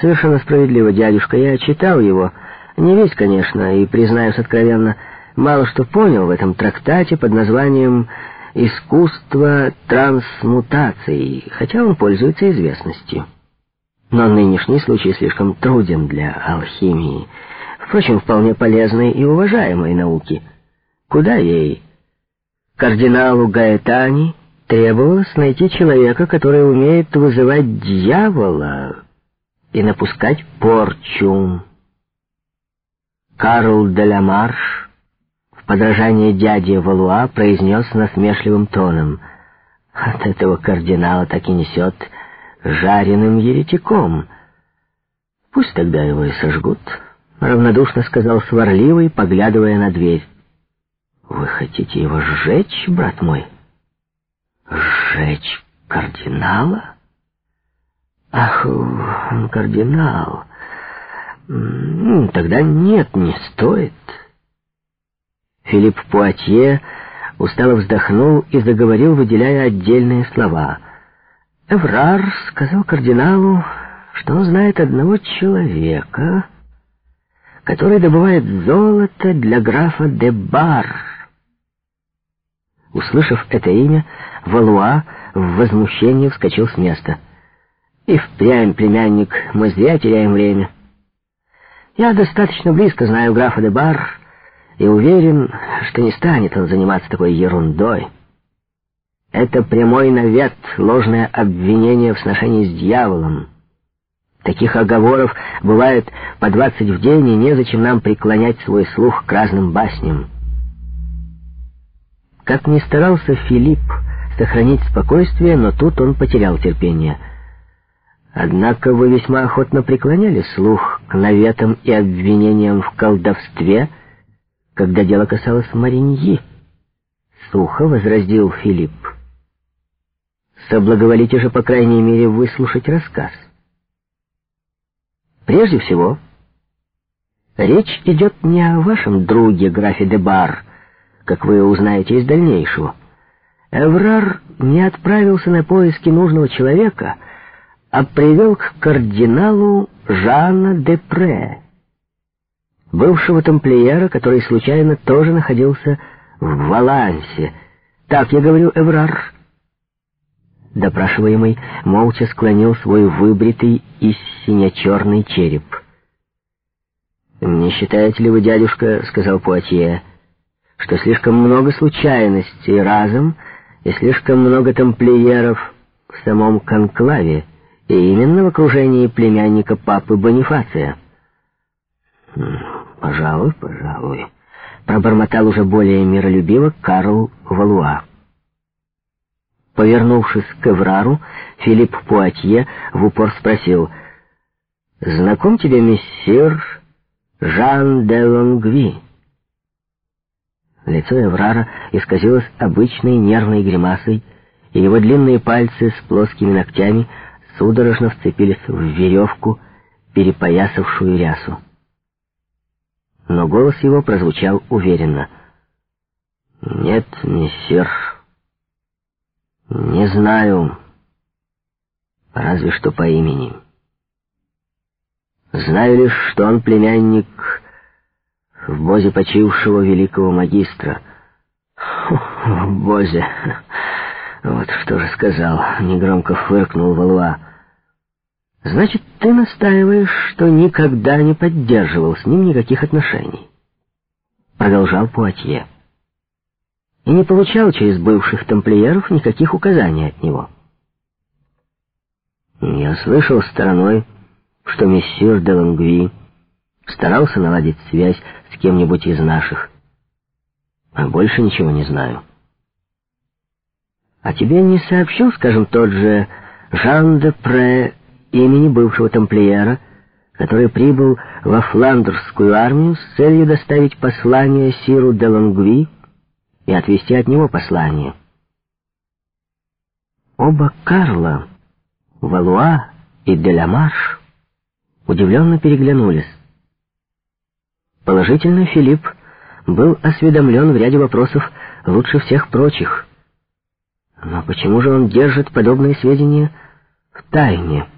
Совершенно справедливо, дядюшка. Я читал его. Не весь, конечно, и, признаюсь откровенно, мало что понял в этом трактате под названием «Искусство трансмутаций», хотя он пользуется известностью. Но нынешний случай слишком труден для алхимии. Впрочем, вполне полезной и уважаемой науки. Куда ей? Кардиналу Гаэтани требовалось найти человека, который умеет вызывать дьявола и напускать порчу. Карл де ла Марш в подражание дяде Валуа произнес насмешливым тоном. От этого кардинала так и несет жареным еретиком. Пусть тогда его и сожгут, — равнодушно сказал сварливый, поглядывая на дверь. Вы хотите его сжечь, брат мой? Сжечь кардинала? Ах, кардинал. Тогда нет, не стоит. Филипп Пуатье устало вздохнул и заговорил, выделяя отдельные слова. Эврар сказал кардиналу, что он знает одного человека, который добывает золото для графа де Бар. Услышав это имя, Валуа в возмущении вскочил с места. «И впрямь, племянник, мы зря теряем время. Я достаточно близко знаю графа де Бар и уверен, что не станет он заниматься такой ерундой. Это прямой навет, ложное обвинение в сношении с дьяволом. Таких оговоров бывает по двадцать в день, и незачем нам преклонять свой слух к разным басням». Как ни старался Филипп сохранить спокойствие, но тут он потерял терпение. Однако вы весьма охотно преклоняли слух к наветам и обвинениям в колдовстве, когда дело касалось Мариньи. Сухо возразил Филипп. Соблаговолите же, по крайней мере, выслушать рассказ. Прежде всего, речь идет не о вашем друге, графе де Бар, как вы узнаете из дальнейшего. Эврар не отправился на поиски нужного человека, а привел к кардиналу Жана де Пре, бывшего тамплиера, который случайно тоже находился в Валансе. Так я говорю, Эврар. Допрашиваемый молча склонил свой выбритый и сине-черный череп. «Не считаете ли вы, дядюшка, — сказал Пуатье, — что слишком много случайностей разом и слишком много тамплиеров в самом конклаве, и именно в окружении племянника папы Бонифация. «Пожалуй, пожалуй», — пробормотал уже более миролюбиво Карл Валуа. Повернувшись к Эврару, Филипп Пуатье в упор спросил, «Знаком тебе мессир Жан де Лонгви?» Лицо Эврара исказилось обычной нервной гримасой, и его длинные пальцы с плоскими ногтями судорожно вцепились в веревку, перепоясавшую рясу. Но голос его прозвучал уверенно. «Нет, мессир, не знаю, разве что по имени. Знаю лишь, что он племянник в бозе почившего великого магистра. В бозе. Вот что же сказал, негромко фыркнул Валуа. Значит, ты настаиваешь, что никогда не поддерживал с ним никаких отношений. Продолжал Пуатье. И не получал через бывших тамплиеров никаких указаний от него. Я слышал стороной, что мессир де Лангви старался наладить связь с кем-нибудь из наших. А больше ничего не знаю. А тебе не сообщил, скажем, тот же Жан де Пре, имени бывшего тамплиера, который прибыл во фландерскую армию с целью доставить послание Сиру де Лангви и отвести от него послание. Оба Карла, Валуа и Делямарш удивленно переглянулись. Положительно, Филипп был осведомлен в ряде вопросов лучше всех прочих. Но почему же он держит подобные сведения в тайне?